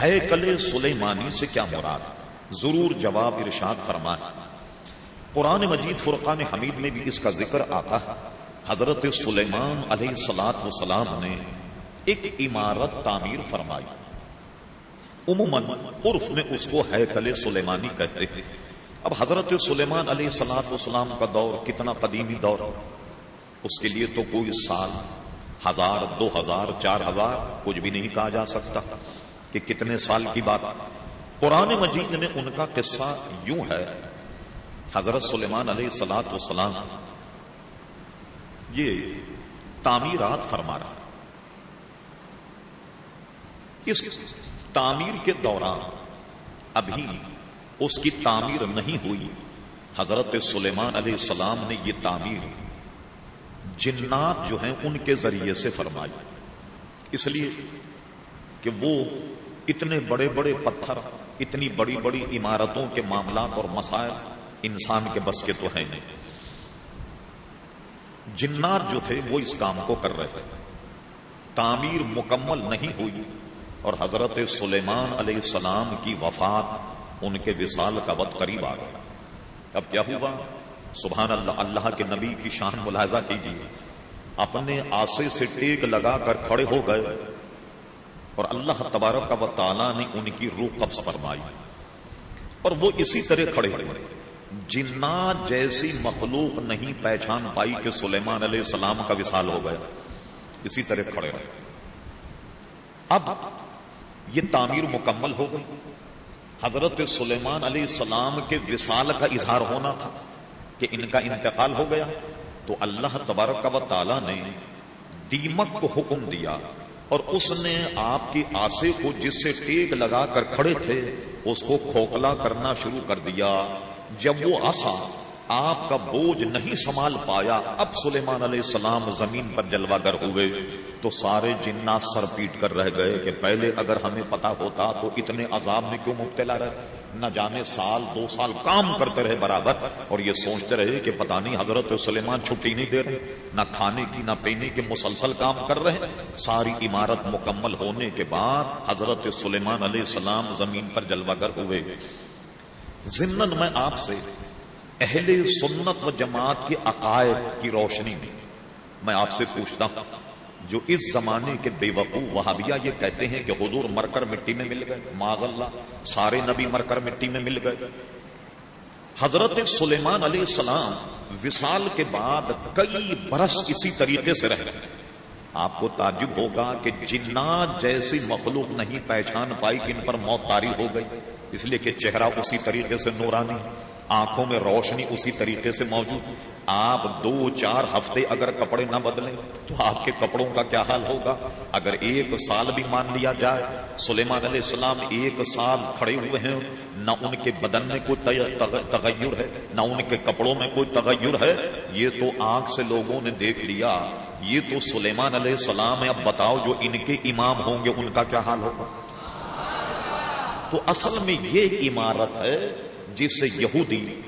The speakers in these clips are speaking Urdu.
ہے کل سلیمانی سے کیا مراد؟ ضرور جواب ارشاد فرمائے۔ قرآن مجید فرقان حمید میں بھی اس کا ذکر آتا ہے۔ حضرت سلیمان علیہ سلاد وسلام نے ایک عمارت تعمیر فرمائی۔ عموماً عرف میں اس کو ہے کل سلیمانی کہتے ہیں۔ اب حضرت سلیمان علیہ سلاد وسلام کا دور کتنا قدیمی دور اس کے لیے تو کوئی سال ہزار، دو ہزار، چار ہزار کچھ بھی نہیں کہا جا سکتا۔ کہ کتنے سال کی بات۔ قرآن مجید میں ان کا قصہ یوں ہے۔ حضرت سلیمان علیہ سلاد وسلام یہ تعمیرات فرما رہا اس تعمیر کے دوران ابھی اس کی تعمیر نہیں ہوئی۔ حضرت سلیمان علیہ السلام نے یہ تعمیر جنات جو ہیں ان کے ذریعے سے فرمائی۔ اس لیے کہ وہ اتنے بڑے بڑے پتھر، اتنی بڑی بڑی عمارتوں کے معاملات اور مسائل انسان کے بس کے تو ہیں نہیں۔ جنات جو تھے وہ اس کام کو کر رہے تھے۔ تعمیر مکمل نہیں ہوئی اور حضرت سلیمان علیہ السلام کی وفات ان کے وصال کا وقت قریب آ گیا۔ اب کیا ہوا؟ سبحان اللہ اللہ کے نبی کی شان ملاحظہ کیجیے۔ اپنے آسے سے ٹیک لگا کر کھڑے ہو گئے۔ اور اللہ تبارک کا تعالیٰ نے ان کی روح قبض فرمائی۔ اور وہ اسی طرح کھڑے ہوئے۔ جنات جیسی مخلوق نہیں پہچان پائی کہ سلیمان علیہ السلام کا وصال ہو گیا۔ اسی طرح کھڑے رہے اب یہ تعمیر مکمل ہو گئی۔ حضرت سلیمان علیہ السلام کے وصال کا اظہار ہونا تھا کہ ان کا انتقال ہو گیا۔ تو اللہ تبارک و تعالی نے دیمک کو حکم دیا۔ اور اس نے آپ کی آسے کو جس سے ٹیک لگا کر کھڑے تھے، اس کو کھوکھلا کرنا شروع کر دیا۔ جب وہ آسا آپ کا بوجھ نہیں سنبھال پایا۔ اب سلیمان علیہ السلام زمین پر جلوہ گر ہوئے۔ تو سارے جنات سر پیٹ کر رہ گئے کہ پہلے اگر ہمیں پتا ہوتا تو اتنے عذاب میں کیوں مبتلا رہے؟ نہ جانے سال، دو سال کام کرتے رہے برابر۔ اور یہ سوچتے رہے کہ پتا نہیں حضرت سلیمان چھٹی نہیں دے رہے، نہ کھانے کی، نہ پینے کے مسلسل کام کر رہے۔ ساری عمارت مکمل ہونے کے بعد حضرت سلیمان علیہ السلام زمین پر جلوہ گر ہوئے۔ ضمن میں آپ سے اہل سنت و جماعت کے عقائد کی روشنی میں میں آپ سے پوچھتا ہوں، جو اس زمانے کے بے وقوع وہابیا یہ کہتے ہیں کہ حضور مر کر مٹی میں مل گئے معذ اللہ سارے نبی مر کر مٹی میں مل گئے۔ حضرت سلیمان علیہ السلام وصال کے بعد کئی برس اسی طریقے سے رہ گئے آپ کو تعجب ہوگا کہ جنات جیسی مخلوق نہیں پہچان پائی کہ ان پر موت تاری ہو گئی، اس لیے کہ چہرہ اسی طریقے سے نورانی آنکھوں میں روشنی اسی طریقے سے موجود۔ آپ دو چار ہفتے اگر کپڑے نہ بدلیں تو آپ کے کپڑوں کا کیا حال ہوگا؟ اگر ایک سال بھی مان لیا جائے، سلیمان علیہ السلام ایک سال کھڑے ہوئے ہیں، نہ ان کے بدن میں کوئی تغیر ہے، نہ ان کے کپڑوں میں کوئی تغیر ہے۔ یہ تو آنکھ سے لوگوں نے دیکھ لیا۔ یہ تو سلیمان علیہ السلام ہے اب بتاؤ جو ان کے امام ہوں گے، ان کا کیا حال ہوگا؟ تو اصل میں یہ عمارت ہے جس سے یہودی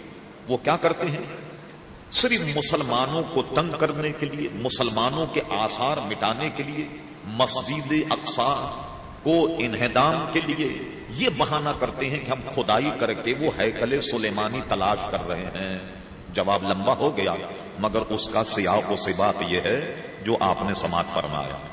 وہ کیا کرتے ہیں؟ صرف مسلمانوں کو تنگ کرنے کے لیے، مسلمانوں کے آثار مٹانے کے لیے، مسجد اقسا کو انہدام کے لیے یہ بہانہ کرتے ہیں کہ ہم کھدائی کر کے وہ ہیکل سلیمانی تلاش کر رہے ہیں۔ جواب لمبا ہو گیا، مگر اس کا سیاح و سبات یہ ہے جو آپ نے سماعت فرمایا۔